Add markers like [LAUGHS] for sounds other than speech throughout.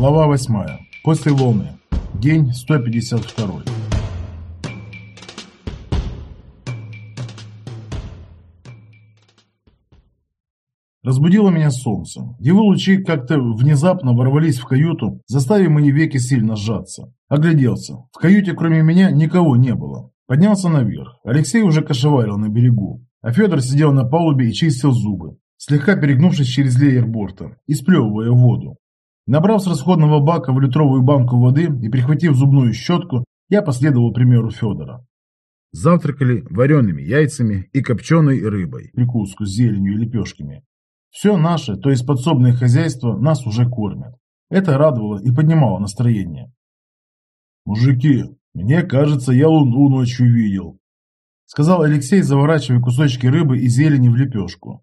Глава 8. После волны. День 152. Разбудило меня солнце. Его лучи как-то внезапно ворвались в каюту, заставив мои веки сильно сжаться. Огляделся. В каюте кроме меня никого не было. Поднялся наверх. Алексей уже кошеварил на берегу. А Федор сидел на палубе и чистил зубы, слегка перегнувшись через леер борта и сплевывая воду. Набрав с расходного бака в литровую банку воды и прихватив зубную щетку, я последовал примеру Федора. Завтракали вареными яйцами и копченой рыбой, прикуску с зеленью и лепешками. Все наше, то есть подсобное хозяйство, нас уже кормят. Это радовало и поднимало настроение. «Мужики, мне кажется, я луну ночью видел», сказал Алексей, заворачивая кусочки рыбы и зелени в лепешку.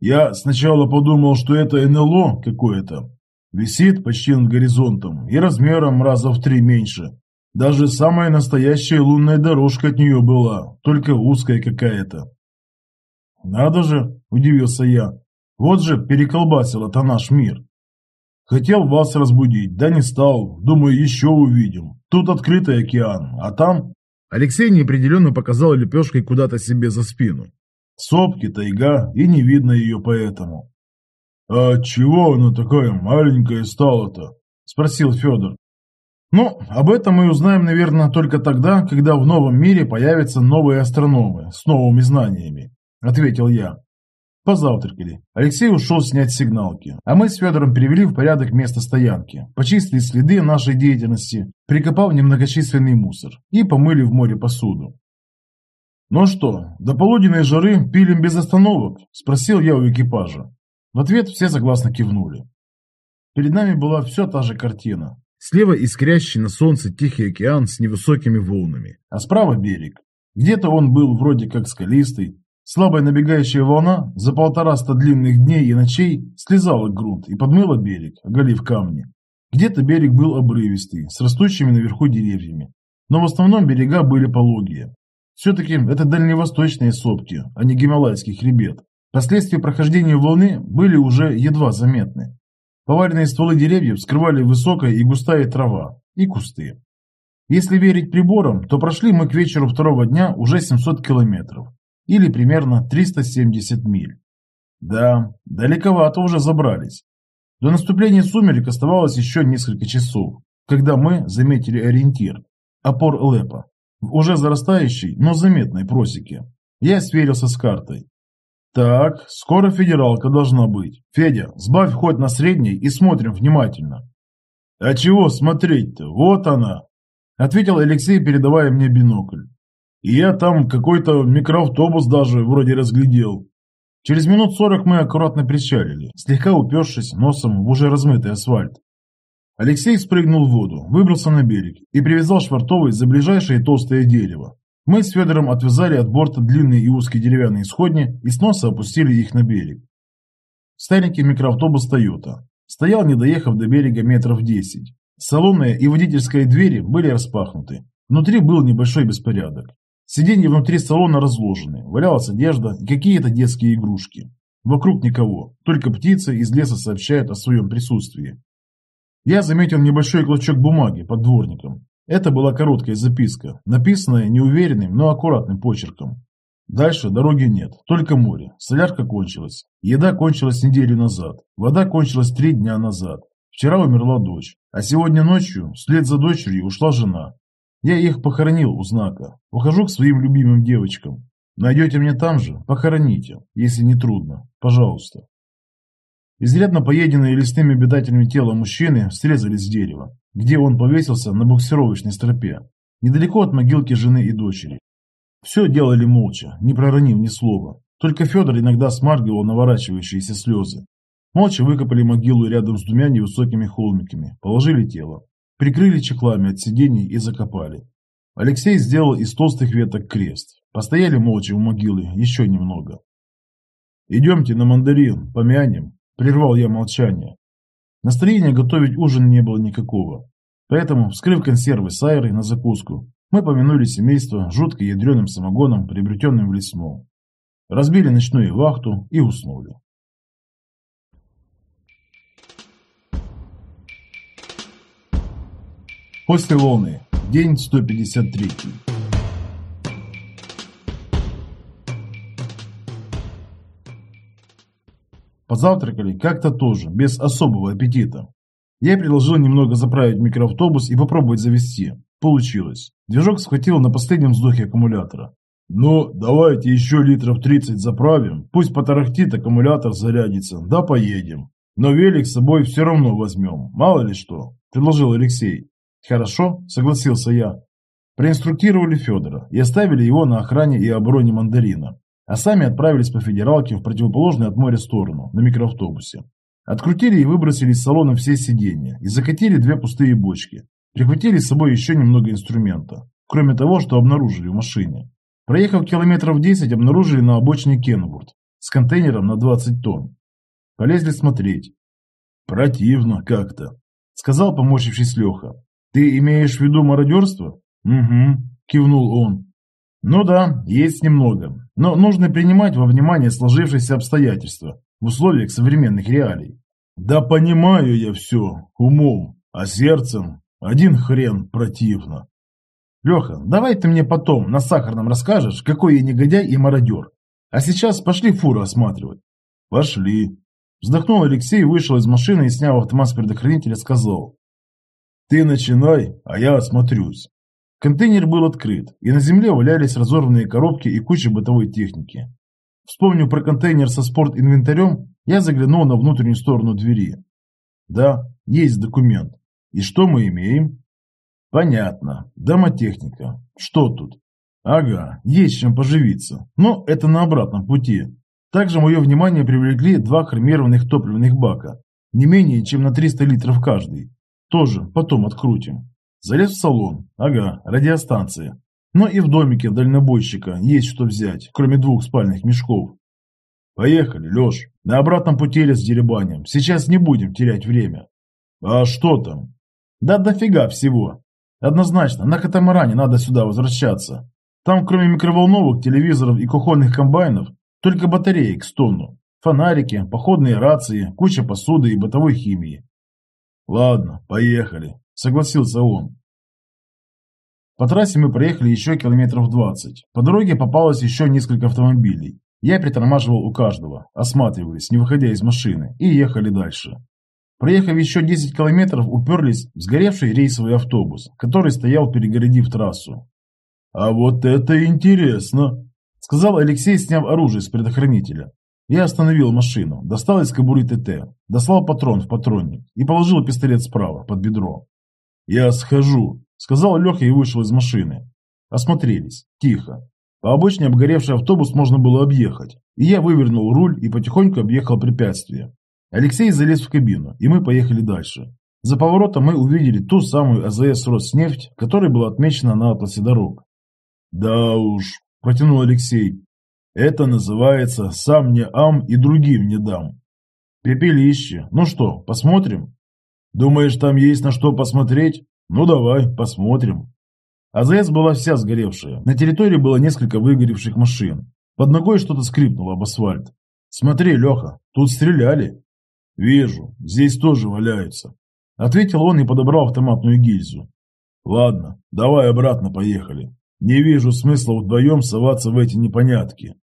«Я сначала подумал, что это НЛО какое-то. Висит почти над горизонтом и размером раза в три меньше. Даже самая настоящая лунная дорожка от нее была, только узкая какая-то». «Надо же!» – удивился я. Вот же переколбасил это наш мир. Хотел вас разбудить, да не стал. Думаю, еще увидим. Тут открытый океан, а там... Алексей неопределенно показал лепешкой куда-то себе за спину. Сопки, тайга, и не видно ее поэтому. «А чего она такая маленькая стала-то?» – спросил Федор. «Ну, об этом мы узнаем, наверное, только тогда, когда в новом мире появятся новые астрономы с новыми знаниями», – ответил я. Позавтракали. Алексей ушел снять сигналки, а мы с Федором привели в порядок место стоянки, почистили следы нашей деятельности, прикопав немногочисленный мусор и помыли в море посуду. «Ну что, до полуденной жары пилим без остановок?» – спросил я у экипажа. В ответ все согласно кивнули. Перед нами была все та же картина. Слева искрящий на солнце Тихий океан с невысокими волнами, а справа берег. Где-то он был вроде как скалистый, Слабая набегающая волна за полтораста длинных дней и ночей слезала грунт и подмыла берег, оголив камни. Где-то берег был обрывистый, с растущими наверху деревьями, но в основном берега были пологие. Все-таки это дальневосточные сопки, а не гималайский хребет. Последствия прохождения волны были уже едва заметны. Поваренные стволы деревьев скрывали высокая и густая трава и кусты. Если верить приборам, то прошли мы к вечеру второго дня уже 700 километров или примерно 370 миль. Да, далековато уже забрались. До наступления сумерек оставалось еще несколько часов, когда мы заметили ориентир – опор Лепа, в уже зарастающей, но заметной просеке. Я сверился с картой. Так, скоро федералка должна быть. Федя, сбавь ход на средний и смотрим внимательно. А чего смотреть-то? Вот она, ответил Алексей, передавая мне бинокль. И я там какой-то микроавтобус даже вроде разглядел. Через минут сорок мы аккуратно причалили, слегка упершись носом в уже размытый асфальт. Алексей спрыгнул в воду, выбрался на берег и привязал швартовый за ближайшее толстое дерево. Мы с Федором отвязали от борта длинные и узкие деревянные сходни и с носа опустили их на берег. Старенький микроавтобус «Тойота» стоял, не доехав до берега метров десять. Салонная и водительская двери были распахнуты. Внутри был небольшой беспорядок. Сиденья внутри салона разложены, валялась одежда и какие-то детские игрушки. Вокруг никого, только птицы из леса сообщают о своем присутствии. Я заметил небольшой клочок бумаги под дворником. Это была короткая записка, написанная неуверенным, но аккуратным почерком. Дальше дороги нет, только море. Солярка кончилась. Еда кончилась неделю назад. Вода кончилась три дня назад. Вчера умерла дочь. А сегодня ночью, вслед за дочерью, ушла жена. Я их похоронил у знака. Ухожу к своим любимым девочкам. Найдете меня там же? Похороните, если не трудно. Пожалуйста. Изрядно поеденные лесными обитателями тела мужчины срезали с дерева, где он повесился на буксировочной стропе, недалеко от могилки жены и дочери. Все делали молча, не проронив ни слова. Только Федор иногда смаргивал наворачивающиеся слезы. Молча выкопали могилу рядом с двумя невысокими холмиками, положили тело. Прикрыли чехлами от сидений и закопали. Алексей сделал из толстых веток крест. Постояли молча у могилы еще немного. «Идемте на мандарин, помянем», – прервал я молчание. Настроения готовить ужин не было никакого. Поэтому, вскрыв консервы с айрой на закуску, мы помянули семейство жутко ядреным самогоном, приобретенным в лесном. Разбили ночную вахту и уснули. После Луны. День 153. Позавтракали как-то тоже, без особого аппетита. Я предложил немного заправить микроавтобус и попробовать завести. Получилось. Движок схватил на последнем вздохе аккумулятора. «Ну, давайте еще литров 30 заправим, пусть потарахтит, аккумулятор зарядится, да поедем. Но велик с собой все равно возьмем, мало ли что», – предложил Алексей. «Хорошо», – согласился я. Проинструктировали Федора и оставили его на охране и обороне мандарина, а сами отправились по федералке в противоположную от моря сторону, на микроавтобусе. Открутили и выбросили из салона все сиденья и закатили две пустые бочки. Прихватили с собой еще немного инструмента, кроме того, что обнаружили в машине. Проехав километров 10, обнаружили на обочине Кенворд с контейнером на 20 тонн. Полезли смотреть. «Противно как-то», — сказал поморщившись Леха. «Ты имеешь в виду мародерство?» «Угу», – кивнул он. «Ну да, есть немного, но нужно принимать во внимание сложившиеся обстоятельства в условиях современных реалий». «Да понимаю я все, умом, а сердцем один хрен противно». «Леха, давай ты мне потом на сахарном расскажешь, какой я негодяй и мародер. А сейчас пошли фуру осматривать». «Пошли». Вздохнул Алексей, вышел из машины и, сняв автомат с предохранителя, сказал. «Ты начинай, а я осмотрюсь». Контейнер был открыт, и на земле валялись разорванные коробки и куча бытовой техники. Вспомнив про контейнер со спорт-инвентарем, я заглянул на внутреннюю сторону двери. Да, есть документ. И что мы имеем? Понятно. Домотехника. Что тут? Ага, есть чем поживиться. Но это на обратном пути. Также мое внимание привлекли два хромированных топливных бака. Не менее чем на 300 литров каждый. Тоже потом открутим. Залез в салон. Ага, радиостанция. Но и в домике дальнобойщика есть что взять, кроме двух спальных мешков. Поехали, Леш. На обратном пути с деребанем. Сейчас не будем терять время. А что там? Да дофига всего. Однозначно, на катамаране надо сюда возвращаться. Там, кроме микроволновок, телевизоров и кухонных комбайнов, только батареек с тонну. Фонарики, походные рации, куча посуды и бытовой химии. Ладно, поехали согласился он. По трассе мы проехали еще километров 20. По дороге попалось еще несколько автомобилей. Я притормаживал у каждого, осматриваясь, не выходя из машины, и ехали дальше. Проехав еще 10 километров, уперлись в сгоревший рейсовый автобус, который стоял, перегородив трассу. «А вот это интересно!» – сказал Алексей, сняв оружие с предохранителя. Я остановил машину, достал из кобуры ТТ, дослал патрон в патронник и положил пистолет справа, под бедро. «Я схожу», — сказал Леха и вышел из машины. Осмотрелись. Тихо. По обочине обгоревший автобус можно было объехать, и я вывернул руль и потихоньку объехал препятствие. Алексей залез в кабину, и мы поехали дальше. За поворотом мы увидели ту самую АЗС «Роснефть», которая была отмечена на атласе дорог. «Да уж», – протянул Алексей, – «это называется «сам не ам и другим не дам». Пепелище. Ну что, посмотрим?» Думаешь, там есть на что посмотреть? Ну давай, посмотрим. АЗС была вся сгоревшая. На территории было несколько выгоревших машин. Под ногой что-то скрипнуло об асфальт. Смотри, Леха, тут стреляли. Вижу, здесь тоже валяются. Ответил он и подобрал автоматную гильзу. Ладно, давай обратно поехали. Не вижу смысла вдвоем соваться в эти непонятки.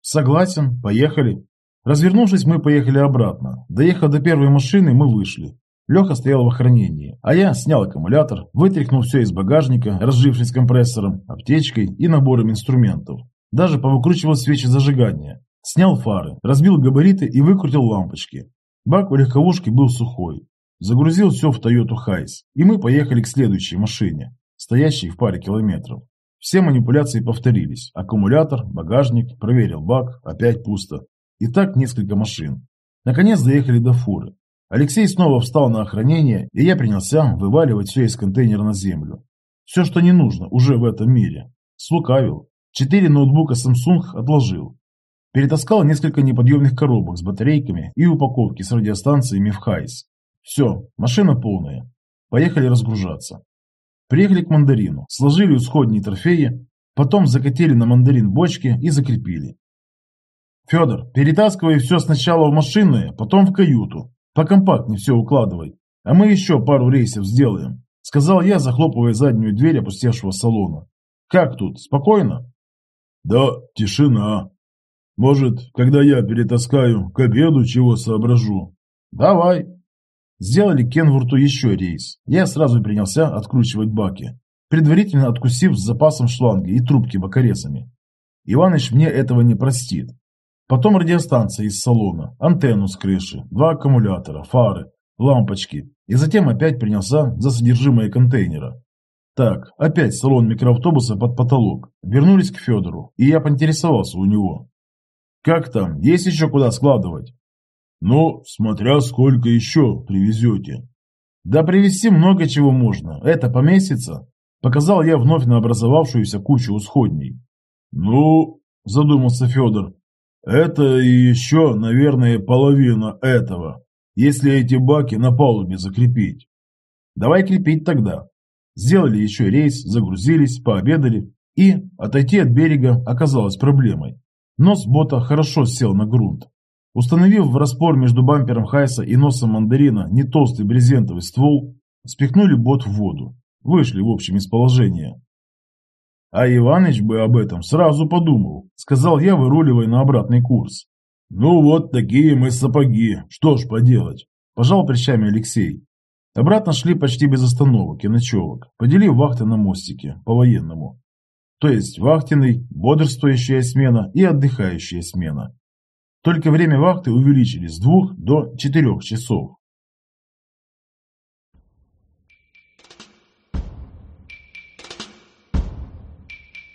Согласен, поехали. Развернувшись, мы поехали обратно. Доехав до первой машины, мы вышли. Леха стоял в охранении, а я снял аккумулятор, вытряхнул все из багажника, разжившись компрессором, аптечкой и набором инструментов. Даже повыкручивал свечи зажигания. Снял фары, разбил габариты и выкрутил лампочки. Бак у легковушки был сухой. Загрузил все в Toyota Хайс, и мы поехали к следующей машине, стоящей в паре километров. Все манипуляции повторились. Аккумулятор, багажник, проверил бак, опять пусто. И так несколько машин. Наконец доехали до фуры. Алексей снова встал на охранение, и я принялся вываливать все из контейнера на землю. Все, что не нужно, уже в этом мире. Слукавил. Четыре ноутбука Samsung отложил. Перетаскал несколько неподъемных коробок с батарейками и упаковки с радиостанциями в Хайс. Все, машина полная. Поехали разгружаться. Приехали к мандарину, сложили исходные трофеи, потом закатили на мандарин бочки и закрепили. Федор, перетаскивай все сначала в машинное, потом в каюту, Покомпактнее все укладывай. А мы еще пару рейсов сделаем. сказал я, захлопывая заднюю дверь опустевшего салона. «Как тут, спокойно?» «Да, тишина. Может, когда я перетаскаю, к обеду чего соображу?» «Давай». Сделали Кенвурту еще рейс. Я сразу принялся откручивать баки, предварительно откусив с запасом шланги и трубки бокорезами. Иваныч мне этого не простит. Потом радиостанция из салона, антенну с крыши, два аккумулятора, фары, лампочки. И затем опять принялся за содержимое контейнера. Так, опять салон микроавтобуса под потолок. Вернулись к Федору, и я поинтересовался у него. «Как там? Есть еще куда складывать?» «Ну, смотря сколько еще привезете». «Да привезти много чего можно. Это поместится?» Показал я вновь на образовавшуюся кучу усходней. «Ну, — задумался Федор, — это и еще, наверное, половина этого, если эти баки на палубе закрепить». «Давай крепить тогда». Сделали еще рейс, загрузились, пообедали, и отойти от берега оказалось проблемой. Нос бота хорошо сел на грунт. Установив в распор между бампером Хайса и носом мандарина не толстый брезентовый ствол, спихнули бот в воду. Вышли в общем из положения. А Иваныч бы об этом сразу подумал, сказал я, выруливая на обратный курс. Ну вот такие мы сапоги, что ж поделать. Пожал плечами Алексей. Обратно шли почти без остановок и ночевок, поделив вахты на мостике, по-военному. То есть вахтенный, бодрствующая смена и отдыхающая смена. Только время вахты увеличили с двух до четырех часов.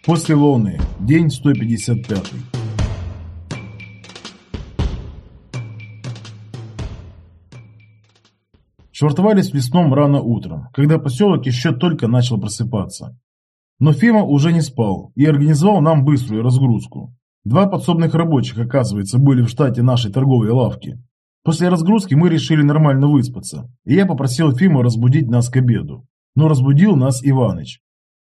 После волны. День 155. Швартовались в лесном рано утром, когда поселок еще только начал просыпаться. Но Фима уже не спал и организовал нам быструю разгрузку. Два подсобных рабочих, оказывается, были в штате нашей торговой лавки. После разгрузки мы решили нормально выспаться, и я попросил Фиму разбудить нас к обеду. Но разбудил нас Иваныч.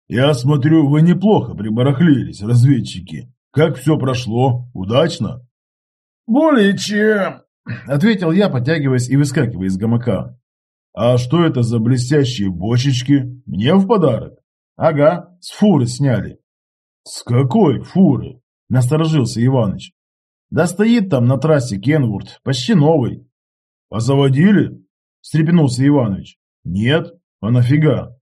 «Я смотрю, вы неплохо прибарахлились, разведчики. Как все прошло? Удачно?» «Более чем», [CLEARS THROAT] — ответил я, подтягиваясь и выскакивая из гамака. «А что это за блестящие бочечки? Мне в подарок?» «Ага, с фуры сняли». «С какой фуры?» – насторожился Иваныч. «Да стоит там на трассе Кенвурд, почти новый». «А заводили?» – встрепенулся Иванович. «Нет, а нафига?»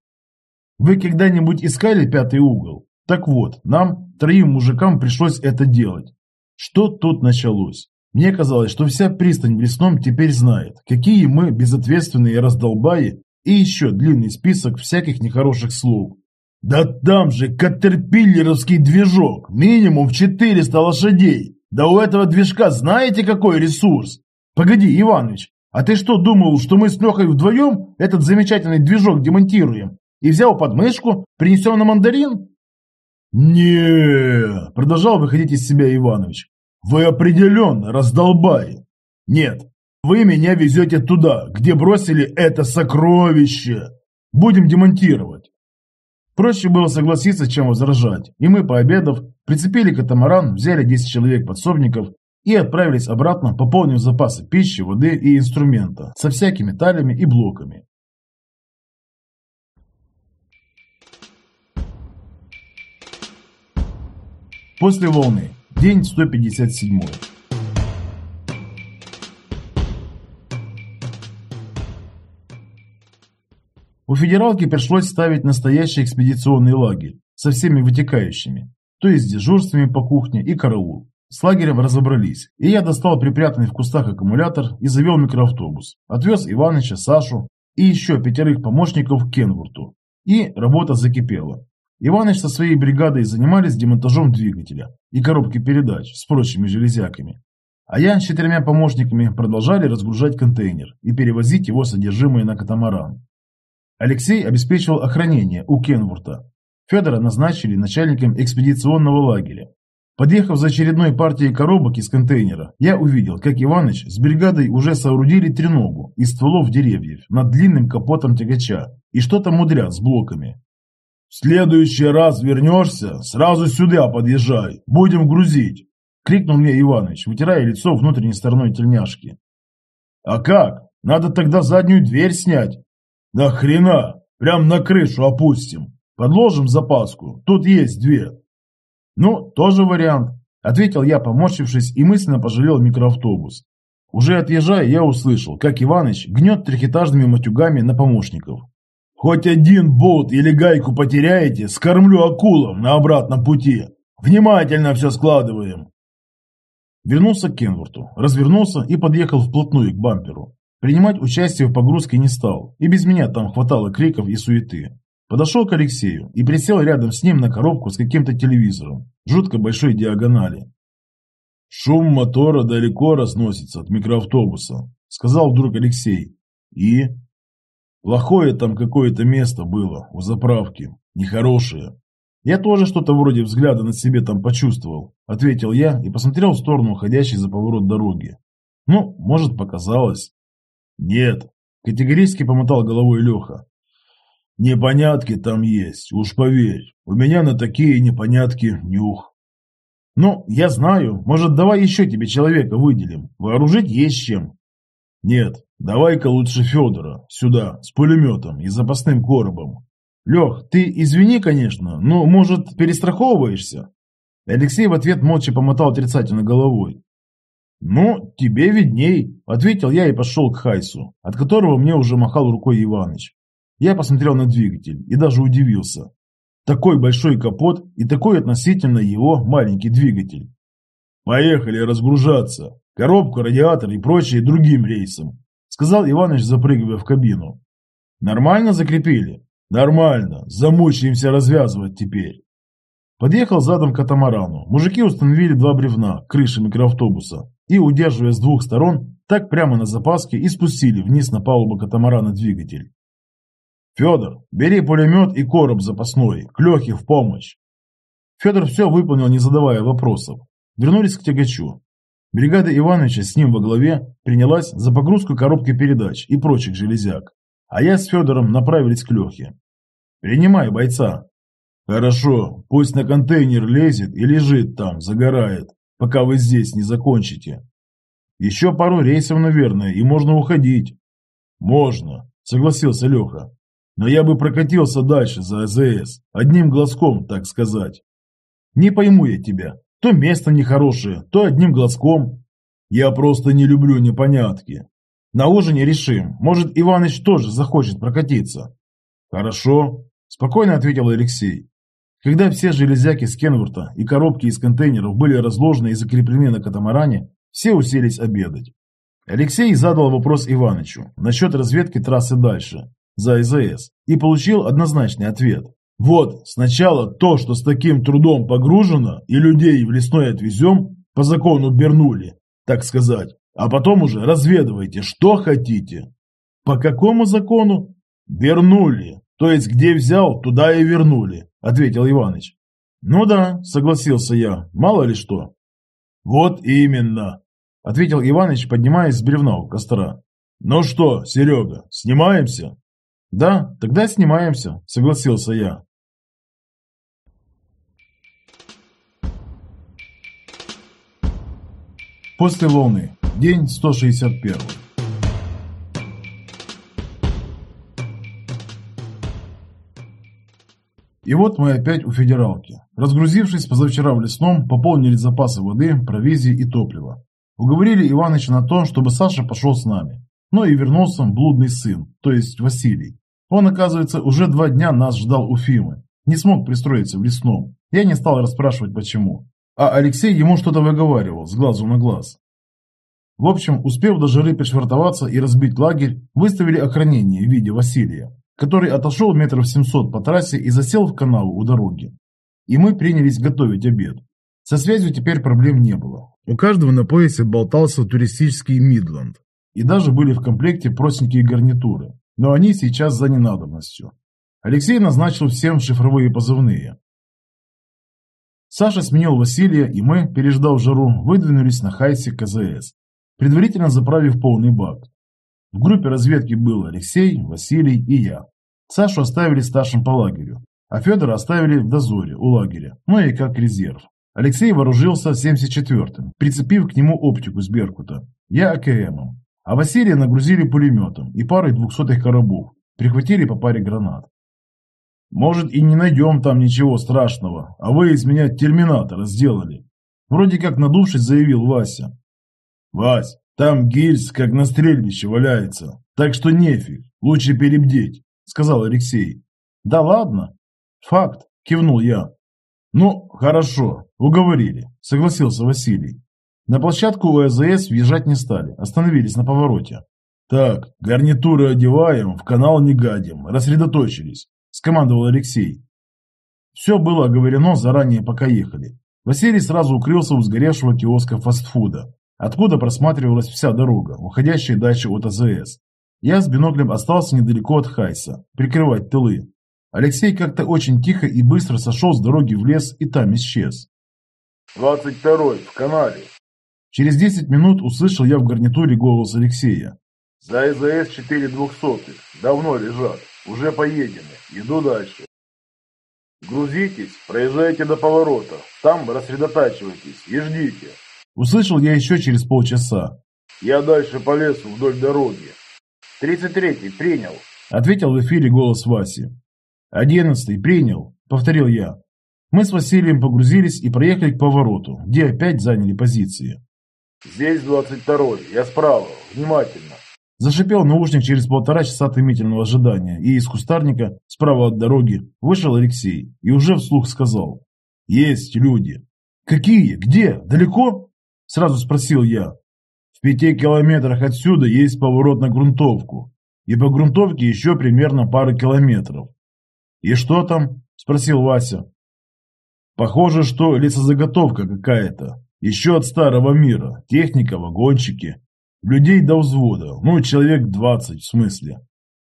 Вы когда-нибудь искали пятый угол? Так вот, нам, троим мужикам, пришлось это делать. Что тут началось? Мне казалось, что вся пристань в лесном теперь знает, какие мы безответственные раздолбаи и еще длинный список всяких нехороших слов. Да там же катерпиллеровский движок, минимум в 400 лошадей. Да у этого движка знаете какой ресурс? Погоди, Иванович, а ты что думал, что мы с Лехой вдвоем этот замечательный движок демонтируем? И взял подмышку, принесем на мандарин? не продолжал выходить из себя Иванович. «Вы определенно раздолбай. Нет, вы меня везете туда, где бросили это сокровище. Будем демонтировать». Проще было согласиться, чем возражать, и мы, пообедав, прицепили катамаран, взяли 10 человек подсобников и отправились обратно, пополнив запасы пищи, воды и инструмента со всякими талями и блоками. После волны. День 157. У федералки пришлось ставить настоящий экспедиционный лагерь со всеми вытекающими, то есть дежурствами по кухне и караул. С лагерем разобрались, и я достал припрятанный в кустах аккумулятор и завел микроавтобус. Отвез Иваныча, Сашу и еще пятерых помощников к Кенвурту. И работа закипела. Иваныч со своей бригадой занимались демонтажом двигателя и коробки передач с прочими железяками. А я с четырьмя помощниками продолжали разгружать контейнер и перевозить его содержимое на катамаран. Алексей обеспечивал охранение у Кенвурта. Федора назначили начальником экспедиционного лагеря. Подъехав за очередной партией коробок из контейнера, я увидел, как Иваныч с бригадой уже соорудили треногу из стволов деревьев над длинным капотом тягача и что-то мудрят с блоками. В следующий раз вернешься, сразу сюда подъезжай, будем грузить!» — крикнул мне Иваныч, вытирая лицо внутренней стороной тельняшки. «А как? Надо тогда заднюю дверь снять!» «Да хрена! Прям на крышу опустим. Подложим запаску. Тут есть две. Ну, тоже вариант. Ответил я, поморщившись, и мысленно пожалел микроавтобус. Уже отъезжая, я услышал, как Иваныч гнет трехэтажными матюгами на помощников. «Хоть один болт или гайку потеряете, скормлю акулам на обратном пути. Внимательно все складываем». Вернулся к Кенворту, развернулся и подъехал вплотную к бамперу. Принимать участие в погрузке не стал, и без меня там хватало криков и суеты. Подошел к Алексею и присел рядом с ним на коробку с каким-то телевизором, жутко большой диагонали. «Шум мотора далеко разносится от микроавтобуса», — сказал вдруг Алексей. «И?» «Плохое там какое-то место было, у заправки, нехорошее». «Я тоже что-то вроде взгляда на себе там почувствовал», — ответил я и посмотрел в сторону уходящей за поворот дороги. «Ну, может, показалось». «Нет», — категорически помотал головой Леха. «Непонятки там есть, уж поверь. У меня на такие непонятки нюх». «Ну, я знаю. Может, давай еще тебе человека выделим. Вооружить есть чем». «Нет, давай-ка лучше Федора. Сюда, с пулеметом и запасным коробом». «Лех, ты извини, конечно, но, может, перестраховываешься?» Алексей в ответ молча помотал отрицательно головой. «Ну, тебе видней», — ответил я и пошел к Хайсу, от которого мне уже махал рукой Иваныч. Я посмотрел на двигатель и даже удивился. Такой большой капот и такой относительно его маленький двигатель. «Поехали разгружаться. Коробку, радиатор и прочее другим рейсом», сказал Иваныч, запрыгивая в кабину. «Нормально закрепили?» «Нормально. Замучаемся развязывать теперь». Подъехал задом к катамарану. Мужики установили два бревна к крыше микроавтобуса и, удерживая с двух сторон, так прямо на запаске и спустили вниз на палубу катамарана двигатель. «Федор, бери пулемет и короб запасной, к в помощь!» Федор все выполнил, не задавая вопросов. Вернулись к тягачу. Бригада Ивановича с ним во главе принялась за погрузку коробки передач и прочих железяк, а я с Федором направились к Лехе. «Принимай бойца!» «Хорошо, пусть на контейнер лезет и лежит там, загорает, пока вы здесь не закончите». «Еще пару рейсов, наверное, и можно уходить». «Можно», — согласился Леха. Но я бы прокатился дальше за АЗС, одним глазком, так сказать. Не пойму я тебя. То место нехорошее, то одним глазком. Я просто не люблю непонятки. На ужине решим. Может, Иваныч тоже захочет прокатиться. Хорошо, спокойно ответил Алексей. Когда все железяки с Кенворта и коробки из контейнеров были разложены и закреплены на катамаране, все уселись обедать. Алексей задал вопрос Иванычу насчет разведки трассы дальше, за ИЗС и получил однозначный ответ. Вот, сначала то, что с таким трудом погружено, и людей в лесной отвезем, по закону вернули, так сказать, а потом уже разведывайте, что хотите. По какому закону? Вернули, то есть где взял, туда и вернули, ответил Иваныч. Ну да, согласился я, мало ли что. Вот именно, ответил Иваныч, поднимаясь с бревна у костра. Ну что, Серега, снимаемся? «Да, тогда снимаемся», — согласился я. После волны. День 161. И вот мы опять у федералки. Разгрузившись позавчера в лесном, пополнили запасы воды, провизии и топлива. Уговорили Иваныча на то, чтобы Саша пошел с нами. Но и вернулся блудный сын, то есть Василий. Он, оказывается, уже два дня нас ждал у Фимы. Не смог пристроиться в лесном. Я не стал расспрашивать, почему. А Алексей ему что-то выговаривал, с глазу на глаз. В общем, успев до жары пришвартоваться и разбить лагерь, выставили охранение в виде Василия, который отошел метров 700 по трассе и засел в канаву у дороги. И мы принялись готовить обед. Со связью теперь проблем не было. У каждого на поясе болтался туристический Мидланд. И даже были в комплекте простенькие гарнитуры но они сейчас за ненадобностью. Алексей назначил всем шифровые позывные. Саша сменил Василия, и мы, переждав жару, выдвинулись на Хайсе КЗС, предварительно заправив полный бак. В группе разведки был Алексей, Василий и я. Сашу оставили старшим по лагерю, а Федора оставили в дозоре у лагеря, ну и как резерв. Алексей вооружился 74-м, прицепив к нему оптику с Беркута. Я АКМом. А Василия нагрузили пулеметом и парой двухсотых коробов, прихватили по паре гранат. Может и не найдем там ничего страшного, а вы из меня терминатора сделали. Вроде как надувшись заявил Вася. Вась, там гильз как на стрельбище валяется, так что нефиг, лучше перебдеть, сказал Алексей. Да ладно. Факт, кивнул я. Ну, хорошо, уговорили, согласился Василий. На площадку УСЗС въезжать не стали, остановились на повороте. Так, гарнитуры одеваем, в канал не гадим, рассредоточились, скомандовал Алексей. Все было оговорено заранее, пока ехали. Василий сразу укрылся у сгоревшего киоска фастфуда, откуда просматривалась вся дорога, уходящая дальше от АЗС. Я с биноклем остался недалеко от Хайса, прикрывать тылы. Алексей как-то очень тихо и быстро сошел с дороги в лес и там исчез. «Двадцать второй, в канале». Через десять минут услышал я в гарнитуре голос Алексея. «За ИЗС четыре двухсотых. Давно лежат. Уже поедены. Иду дальше. Грузитесь, проезжайте до поворота. Там рассредотачивайтесь и ждите». Услышал я еще через полчаса. «Я дальше по лесу вдоль дороги». «Тридцать третий, принял», — ответил в эфире голос Васи. «Одиннадцатый, принял», — повторил я. Мы с Василием погрузились и проехали к повороту, где опять заняли позиции. «Здесь двадцать второй, я справа, внимательно». Зашипел наушник через полтора часа томительного ожидания, и из кустарника, справа от дороги, вышел Алексей и уже вслух сказал. «Есть люди». «Какие? Где? Далеко?» Сразу спросил я. «В пяти километрах отсюда есть поворот на грунтовку, и по грунтовке еще примерно пару километров». «И что там?» – спросил Вася. «Похоже, что лесозаготовка какая-то. Еще от старого мира. Техника, вагончики. Людей до взвода, ну, человек 20 в смысле.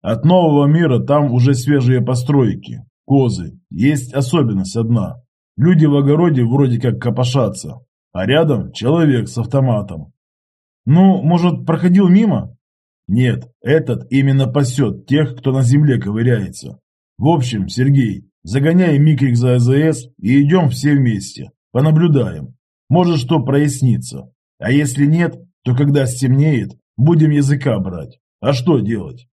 От нового мира там уже свежие постройки, козы. Есть особенность одна. Люди в огороде вроде как копошатся, а рядом человек с автоматом. Ну, может, проходил мимо? Нет, этот именно пасет тех, кто на земле ковыряется. В общем, Сергей, загоняй микрик за АЗС и идем все вместе. Понаблюдаем. Может, что прояснится. А если нет, то когда стемнеет, будем языка брать. А что делать?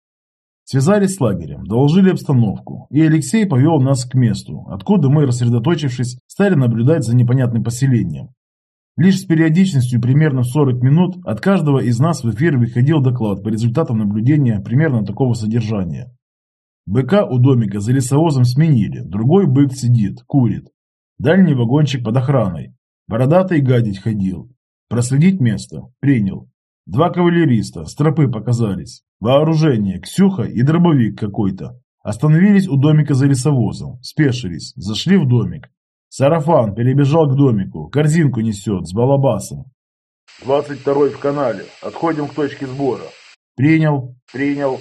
Связались с лагерем, доложили обстановку, и Алексей повел нас к месту, откуда мы, рассредоточившись, стали наблюдать за непонятным поселением. Лишь с периодичностью примерно в 40 минут от каждого из нас в эфир выходил доклад по результатам наблюдения примерно такого содержания. Быка у домика за лесовозом сменили, другой бык сидит, курит. Дальний вагончик под охраной. Бородатый гадить ходил. Проследить место. Принял. Два кавалериста, стропы показались. Вооружение, Ксюха и дробовик какой-то. Остановились у домика за лесовозом, спешились, зашли в домик. Сарафан перебежал к домику, корзинку несет с балабасом. «Двадцать второй в канале. Отходим к точке сбора». «Принял». «Принял».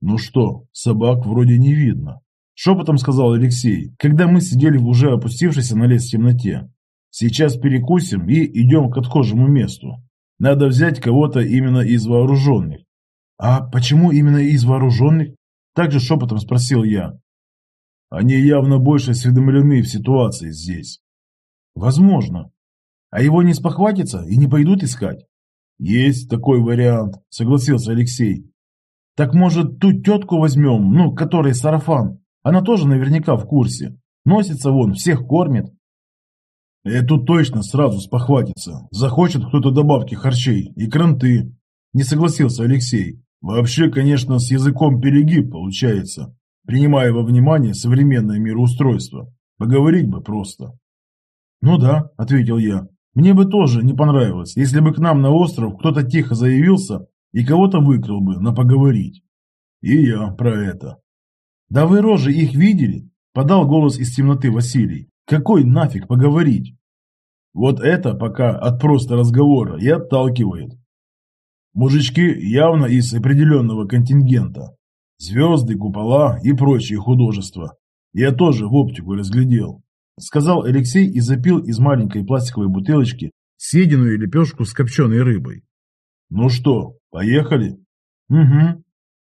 «Ну что, собак вроде не видно», — шепотом сказал Алексей, когда мы сидели в уже опустившейся на лес темноте. Сейчас перекусим и идем к отхожему месту. Надо взять кого-то именно из вооруженных. А почему именно из вооруженных? Также шепотом спросил я. Они явно больше осведомлены в ситуации здесь. Возможно. А его не спохватится и не пойдут искать? Есть такой вариант, согласился Алексей. Так может ту тетку возьмем, ну, которая сарафан? Она тоже наверняка в курсе. Носится вон, всех кормит. Эту точно сразу спохватится. Захочет кто-то добавки харчей и кранты. Не согласился Алексей. Вообще, конечно, с языком перегиб получается, принимая во внимание современное мироустройство. Поговорить бы просто. Ну да, ответил я. Мне бы тоже не понравилось, если бы к нам на остров кто-то тихо заявился и кого-то выкрал бы на поговорить. И я про это. Да вы рожи их видели? Подал голос из темноты Василий. Какой нафиг поговорить? Вот это пока от просто разговора и отталкивает. Мужички явно из определенного контингента. Звезды, купола и прочие художества. Я тоже в оптику разглядел. Сказал Алексей и запил из маленькой пластиковой бутылочки съеденную лепешку с копченой рыбой. Ну что, поехали? Угу.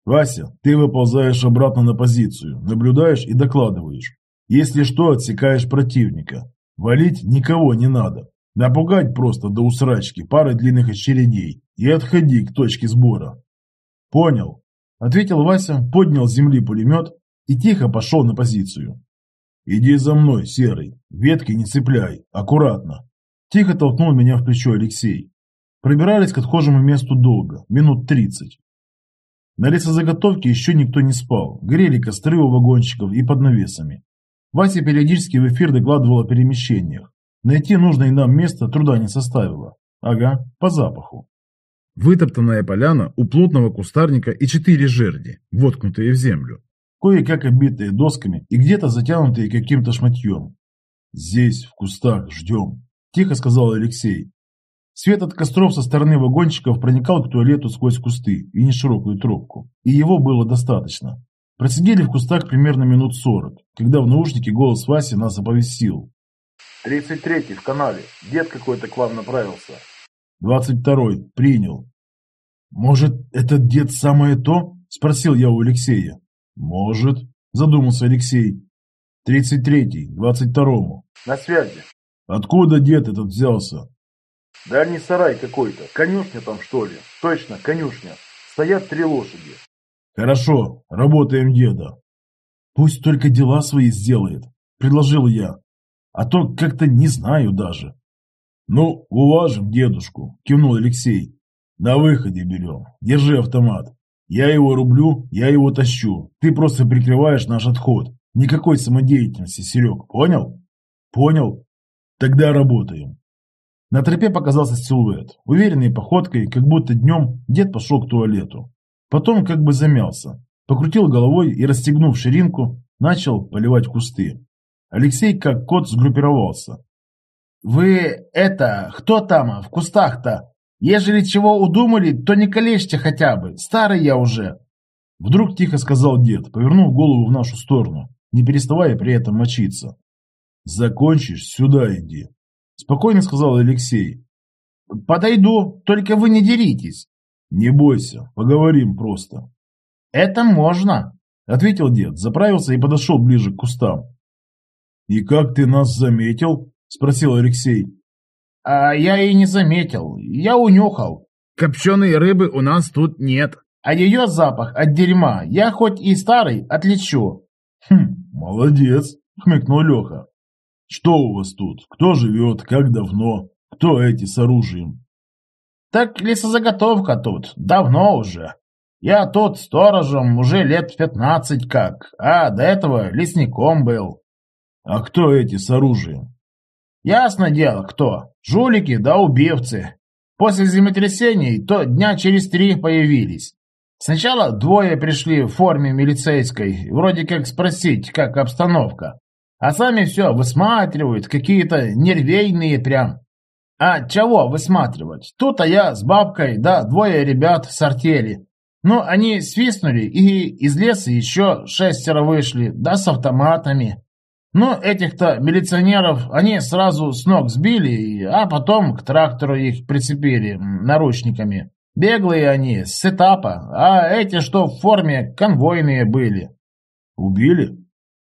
Вася, ты выползаешь обратно на позицию, наблюдаешь и докладываешь. Если что, отсекаешь противника. Валить никого не надо. Напугать просто до усрачки парой длинных очередей и отходи к точке сбора. Понял. Ответил Вася, поднял с земли пулемет и тихо пошел на позицию. «Иди за мной, Серый, ветки не цепляй, аккуратно!» Тихо толкнул меня в плечо Алексей. Пробирались к отхожему месту долго, минут тридцать. На лесозаготовке еще никто не спал, горели костры у вагончиков и под навесами. Вася периодически в эфир докладывал о перемещениях. Найти нужное нам место труда не составило. Ага, по запаху. Вытоптанная поляна у плотного кустарника и четыре жерди, воткнутые в землю кое-как обитые досками и где-то затянутые каким-то шматьем. «Здесь, в кустах, ждем», – тихо сказал Алексей. Свет от костров со стороны вагончиков проникал к туалету сквозь кусты и неширокую тропку, и его было достаточно. Просидели в кустах примерно минут сорок, когда в наушнике голос Васи нас оповестил. «Тридцать третий в канале. Дед какой-то к вам направился». «Двадцать второй. Принял». «Может, этот дед самое то?» – спросил я у Алексея. «Может», – задумался Алексей. «Тридцать третий, двадцать второму». «На связи». «Откуда дед этот взялся?» «Дальний сарай какой-то. Конюшня там, что ли?» «Точно, конюшня. Стоят три лошади». «Хорошо, работаем деда». «Пусть только дела свои сделает», – предложил я. «А то как-то не знаю даже». «Ну, уважим дедушку», – кивнул Алексей. «На выходе берем. Держи автомат». Я его рублю, я его тащу. Ты просто прикрываешь наш отход. Никакой самодеятельности, Серег, понял? Понял. Тогда работаем. На тропе показался силуэт. Уверенной походкой, как будто днем, дед пошел к туалету. Потом как бы замялся. Покрутил головой и, расстегнув ширинку, начал поливать кусты. Алексей, как кот, сгруппировался. «Вы это, кто там в кустах-то?» Ежели чего удумали, то не калечьте хотя бы, старый я уже. Вдруг тихо сказал дед, повернув голову в нашу сторону, не переставая при этом мочиться. Закончишь, сюда иди. Спокойно сказал Алексей. Подойду, только вы не деритесь. Не бойся, поговорим просто. Это можно, ответил дед, заправился и подошел ближе к кустам. И как ты нас заметил? Спросил Алексей. А я и не заметил. Я унюхал. Копченой рыбы у нас тут нет. А ее запах от дерьма я хоть и старый отличу. Хм, молодец, хмыкнул Леха. Что у вас тут? Кто живет? Как давно? Кто эти с оружием? Так лесозаготовка тут. Давно уже. Я тут сторожем уже лет пятнадцать как, а до этого лесником был. А кто эти с оружием? Ясно дело, кто. Жулики да убивцы. После землетрясений то дня через три появились. Сначала двое пришли в форме милицейской, вроде как спросить, как обстановка. А сами все высматривают, какие-то нервейные прям. А чего высматривать? Тут-то я с бабкой, да двое ребят с артели. Ну, они свистнули, и из леса еще шестеро вышли, да с автоматами. Ну, этих-то милиционеров они сразу с ног сбили, а потом к трактору их прицепили наручниками. Беглые они, с этапа, а эти, что в форме, конвойные были. Убили?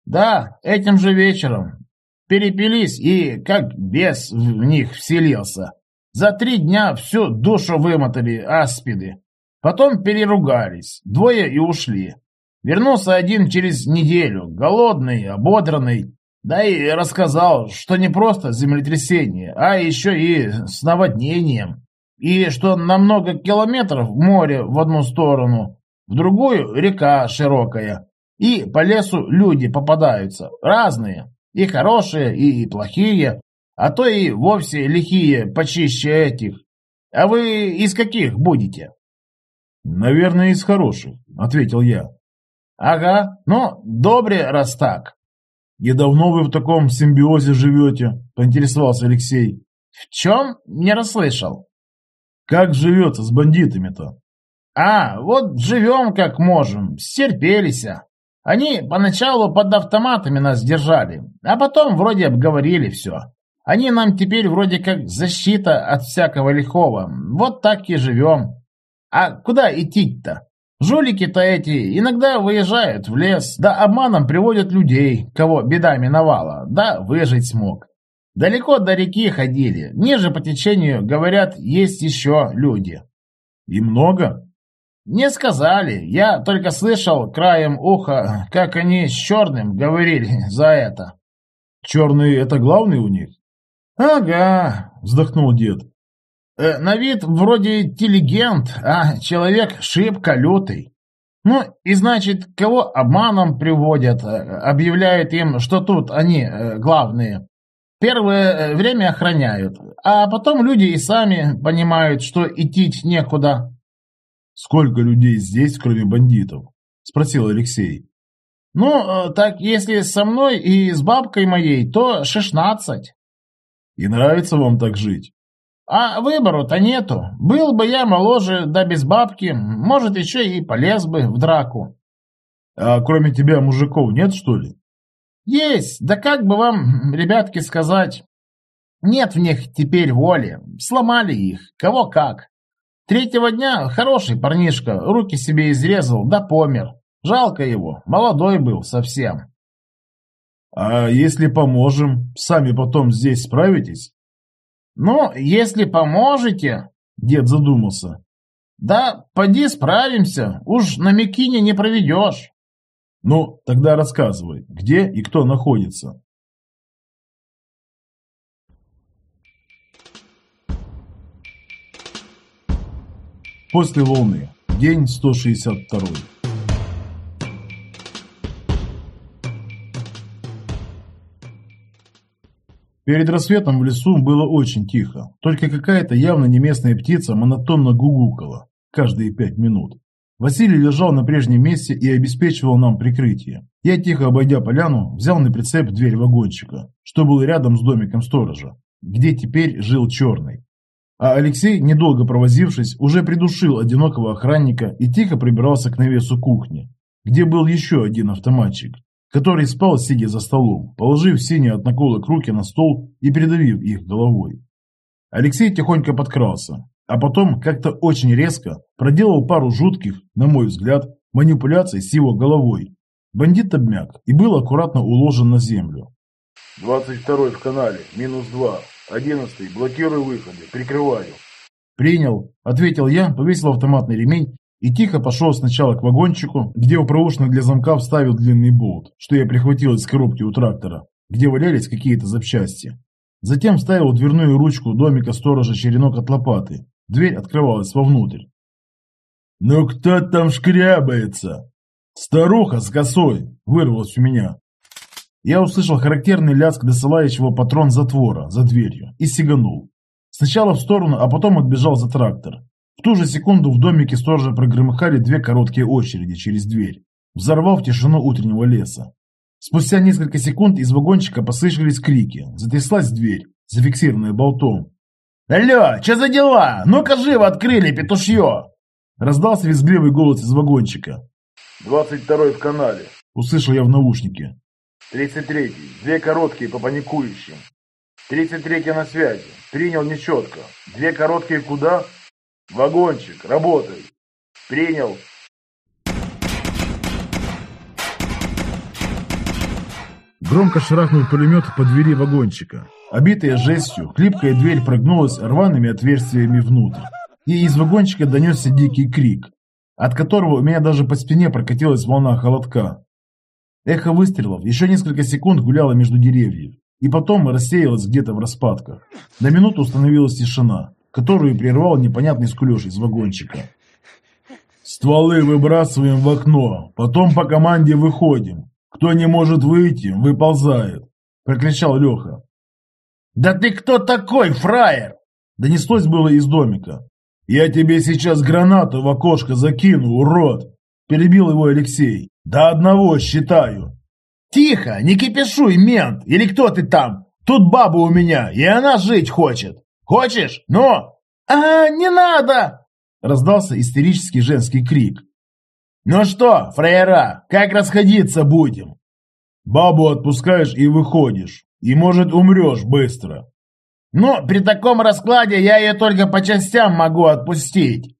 Да, этим же вечером. Перепились и как бес в них вселился. За три дня всю душу вымотали аспиды. Потом переругались, двое и ушли. Вернулся один через неделю, голодный, ободранный, да и рассказал, что не просто землетрясение, а еще и с наводнением. И что на много километров море в одну сторону, в другую река широкая. И по лесу люди попадаются, разные, и хорошие, и плохие, а то и вовсе лихие, почище этих. А вы из каких будете? Наверное, из хороших, ответил я. Ага, ну, добре, раз так. И давно вы в таком симбиозе живете? Поинтересовался Алексей. В чем? Не расслышал. Как живется с бандитами-то? А, вот живем как можем, стерпелись. Они поначалу под автоматами нас держали, а потом вроде обговорили все. Они нам теперь вроде как защита от всякого лихого. Вот так и живем. А куда идти-то? Жулики-то эти иногда выезжают в лес, да обманом приводят людей, кого беда миновала, да выжить смог. Далеко до реки ходили, ниже по течению, говорят, есть еще люди. И много? Не сказали. Я только слышал краем уха, как они с черным говорили [LAUGHS] за это. Черный это главный у них? Ага, вздохнул дед. Э, на вид вроде интеллигент, а человек шибко лютый. Ну, и значит, кого обманом приводят, э, объявляют им, что тут они э, главные. Первое э, время охраняют, а потом люди и сами понимают, что идти некуда. «Сколько людей здесь, кроме бандитов?» – спросил Алексей. «Ну, так если со мной и с бабкой моей, то шестнадцать». «И нравится вам так жить?» А выбору-то нету. Был бы я моложе, да без бабки, может, еще и полез бы в драку. А кроме тебя мужиков нет, что ли? Есть, да как бы вам, ребятки, сказать. Нет в них теперь воли. Сломали их, кого как. Третьего дня хороший парнишка, руки себе изрезал, да помер. Жалко его, молодой был совсем. А если поможем, сами потом здесь справитесь? «Ну, если поможете...» — дед задумался. «Да, поди справимся, уж на Микине не проведешь». «Ну, тогда рассказывай, где и кто находится». После волны. День 162. Перед рассветом в лесу было очень тихо, только какая-то явно не местная птица монотонно гугукала каждые пять минут. Василий лежал на прежнем месте и обеспечивал нам прикрытие. Я, тихо обойдя поляну, взял на прицеп дверь вагончика, что было рядом с домиком сторожа, где теперь жил Черный. А Алексей, недолго провозившись, уже придушил одинокого охранника и тихо прибирался к навесу кухни, где был еще один автоматчик, который спал, сидя за столом, положив синие от наколок руки на стол и придавив их головой. Алексей тихонько подкрался, а потом как-то очень резко проделал пару жутких, на мой взгляд, манипуляций с его головой. Бандит обмяк и был аккуратно уложен на землю. «Двадцать второй в канале, минус два. Одиннадцатый, блокирую выходы, прикрываю». «Принял», — ответил я, повесил автоматный ремень и тихо пошел сначала к вагончику, где у проушных для замка вставил длинный болт, что я прихватил из коробки у трактора, где валялись какие-то запчасти. Затем вставил дверную ручку домика сторожа черенок от лопаты. Дверь открывалась вовнутрь. «Ну кто там шкрябается?» «Старуха с косой!» – вырвалась у меня. Я услышал характерный лязг досылающего патрон затвора за дверью и сиганул. Сначала в сторону, а потом отбежал за трактор. В ту же секунду в домике сторожа прогромыхали две короткие очереди через дверь, взорвав тишину утреннего леса. Спустя несколько секунд из вагончика послышались крики, затряслась дверь, зафиксированная болтом. «Алло, что за дела? Ну-ка живо открыли, петушье!» Раздался визгливый голос из вагончика. «Двадцать второй в канале», — услышал я в наушнике. «Тридцать третий, две короткие по паникующим. Тридцать третий на связи, принял нечетко. Две короткие куда? Вагончик, работай. Принял. Громко шарахнул пулемет по двери вагончика. Обитая жестью, хлипкая дверь прогнулась рваными отверстиями внутрь. И из вагончика донесся дикий крик, от которого у меня даже по спине прокатилась волна холодка. Эхо выстрелов еще несколько секунд гуляло между деревьев, и потом рассеялось где-то в распадках. На минуту установилась тишина которую прервал непонятный скулеж из вагончика. «Стволы выбрасываем в окно, потом по команде выходим. Кто не может выйти, выползает», – прокричал Леха. «Да ты кто такой, фраер?» – донеслось было из домика. «Я тебе сейчас гранату в окошко закину, урод!» – перебил его Алексей. «До одного считаю». «Тихо, не кипишуй, мент! Или кто ты там? Тут баба у меня, и она жить хочет!» Хочешь? Ну!» «А, не надо!» Раздался истерический женский крик. «Ну что, фраера, как расходиться будем?» «Бабу отпускаешь и выходишь, и, может, умрешь быстро». «Ну, при таком раскладе я ее только по частям могу отпустить».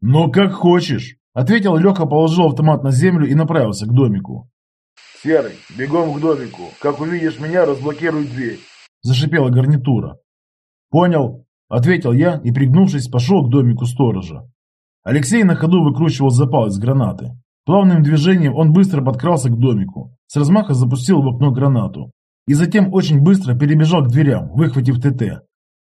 «Ну, как хочешь», — ответил Леха, положил автомат на землю и направился к домику. «Серый, бегом к домику. Как увидишь меня, разблокируй дверь», — зашипела гарнитура. «Понял», — ответил я и, пригнувшись, пошел к домику сторожа. Алексей на ходу выкручивал запал из гранаты. Плавным движением он быстро подкрался к домику, с размаха запустил в окно гранату. И затем очень быстро перебежал к дверям, выхватив ТТ.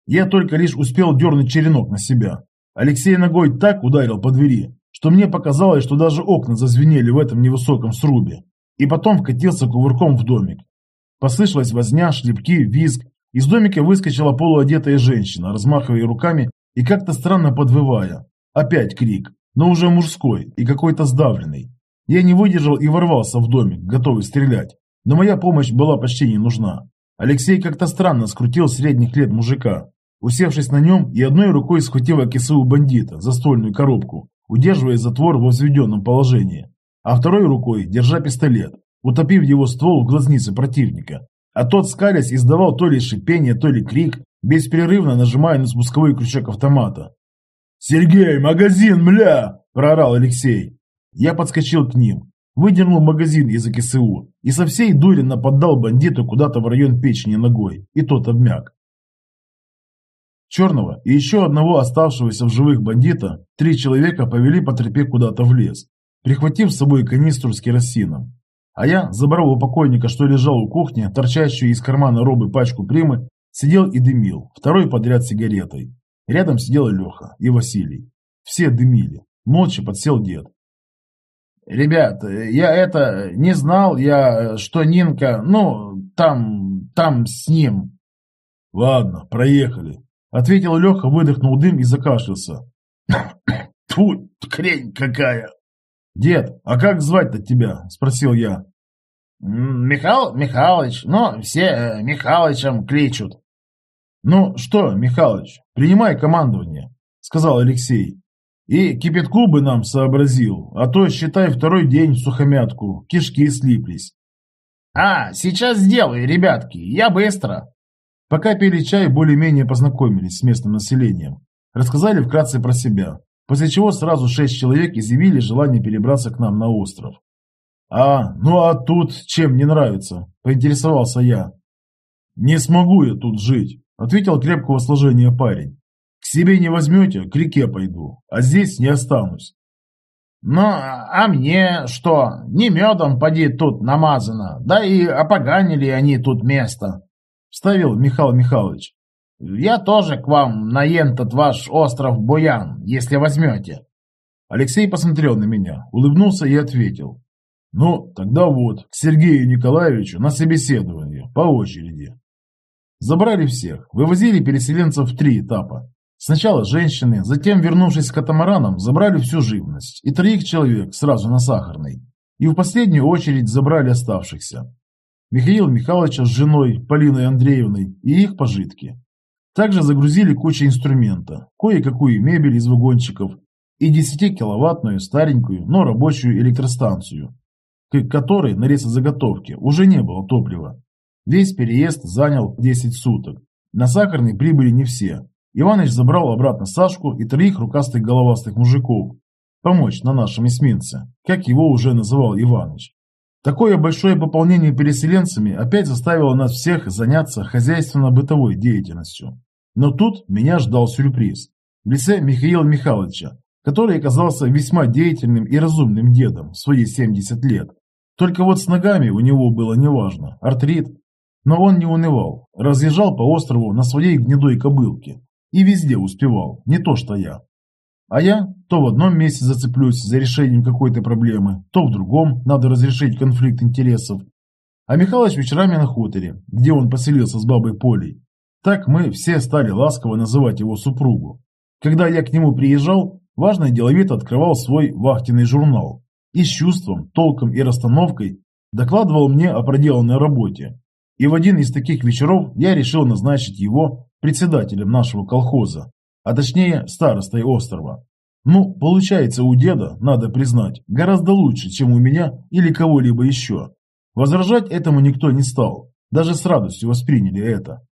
Я только лишь успел дернуть черенок на себя. Алексей ногой так ударил по двери, что мне показалось, что даже окна зазвенели в этом невысоком срубе. И потом вкатился кувырком в домик. Послышалась возня, шлепки, визг. Из домика выскочила полуодетая женщина, размахивая руками и как-то странно подвывая. Опять крик, но уже мужской и какой-то сдавленный. Я не выдержал и ворвался в домик, готовый стрелять. Но моя помощь была почти не нужна. Алексей как-то странно скрутил средних лет мужика, усевшись на нем и одной рукой схватил кису бандита, застольную коробку, удерживая затвор в возведенном положении, а второй рукой держа пистолет, утопив его ствол в глазнице противника. А тот, скалясь, издавал то ли шипение, то ли крик, беспрерывно нажимая на спусковой крючок автомата. «Сергей, магазин, мля!» – проорал Алексей. Я подскочил к ним, выдернул магазин из АКСУ и со всей дури нападал бандиту куда-то в район печени ногой, и тот обмяк. Черного и еще одного оставшегося в живых бандита три человека повели по тропе куда-то в лес, прихватив с собой канистру с керосином. А я, забрал у покойника, что лежал у кухни, торчащую из кармана робы пачку примы, сидел и дымил, второй подряд сигаретой. Рядом сидел Леха и Василий. Все дымили. Молча подсел дед. «Ребят, я это, не знал я, что Нинка, ну, там, там с ним». «Ладно, проехали», — ответил Леха, выдохнул дым и закашлялся. [COUGHS] Тьфу, хрень какая!» «Дед, а как звать-то тебя?» – спросил я. «Михаил Михайлович, ну, все э, Михайловичем кличут». «Ну что, Михалыч, принимай командование», — сказал Алексей. «И кипятку бы нам сообразил, а то, считай, второй день в сухомятку, кишки слиплись». «А, сейчас сделаю, ребятки, я быстро». Пока пили чай, более-менее познакомились с местным населением. Рассказали вкратце про себя, после чего сразу шесть человек изъявили желание перебраться к нам на остров. «А, ну а тут чем не нравится?» – поинтересовался я. «Не смогу я тут жить. Ответил крепкого сложения парень. К себе не возьмете, к реке пойду, а здесь не останусь. Ну, а мне что? Не медом поди тут намазано, да и опоганили они тут место. Вставил Михаил Михайлович. Я тоже к вам на ентот ваш остров Буян, если возьмете. Алексей посмотрел на меня, улыбнулся и ответил. Ну, тогда вот, к Сергею Николаевичу на собеседование, по очереди. Забрали всех, вывозили переселенцев в три этапа. Сначала женщины, затем, вернувшись с катамараном, забрали всю живность, и троих человек сразу на Сахарной. И в последнюю очередь забрали оставшихся. Михаил Михайловича с женой Полиной Андреевной и их пожитки. Также загрузили кучу инструмента, кое-какую мебель из вагончиков и 10-киловаттную старенькую, но рабочую электростанцию, к которой на ресозаготовке уже не было топлива. Весь переезд занял 10 суток. На сахарный прибыли не все. Иваныч забрал обратно Сашку и троих рукастых головастых мужиков. Помочь на нашем эсминце, как его уже называл Иваныч. Такое большое пополнение переселенцами опять заставило нас всех заняться хозяйственно-бытовой деятельностью. Но тут меня ждал сюрприз. В лице Михаила Михайловича, который оказался весьма деятельным и разумным дедом в свои 70 лет. Только вот с ногами у него было неважно, артрит, но он не унывал, разъезжал по острову на своей гнедой кобылке и везде успевал, не то что я. А я то в одном месте зацеплюсь за решением какой-то проблемы, то в другом надо разрешить конфликт интересов. А Михалыч вечерами на хуторе, где он поселился с бабой Полей. Так мы все стали ласково называть его супругу. Когда я к нему приезжал, важный деловито открывал свой вахтенный журнал и с чувством, толком и расстановкой докладывал мне о проделанной работе, и в один из таких вечеров я решил назначить его председателем нашего колхоза, а точнее старостой острова. Ну, получается у деда, надо признать, гораздо лучше, чем у меня или кого-либо еще. Возражать этому никто не стал, даже с радостью восприняли это.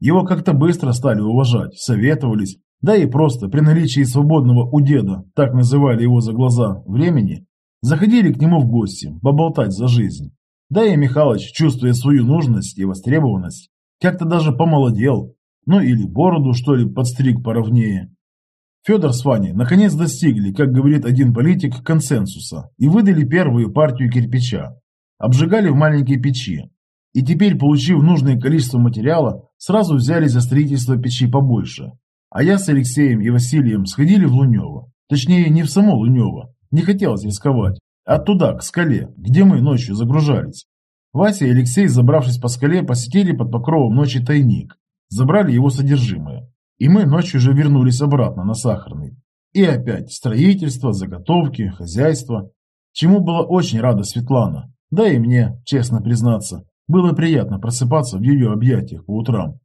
Его как-то быстро стали уважать, советовались, да и просто при наличии свободного у деда, так называли его за глаза, времени, заходили к нему в гости, поболтать за жизнь. Да и Михалыч, чувствуя свою нужность и востребованность, как-то даже помолодел, ну или бороду, что ли, подстриг поровнее. Федор с Ваней наконец достигли, как говорит один политик, консенсуса и выдали первую партию кирпича. Обжигали в маленькие печи. И теперь, получив нужное количество материала, сразу взялись за строительство печи побольше. А я с Алексеем и Василием сходили в Лунево. Точнее, не в само Лунево. Не хотелось рисковать. А туда, к скале, где мы ночью загружались. Вася и Алексей, забравшись по скале, посетили под покровом ночи тайник. Забрали его содержимое. И мы ночью же вернулись обратно на Сахарный. И опять строительство, заготовки, хозяйство. Чему была очень рада Светлана. Да и мне, честно признаться, было приятно просыпаться в ее объятиях по утрам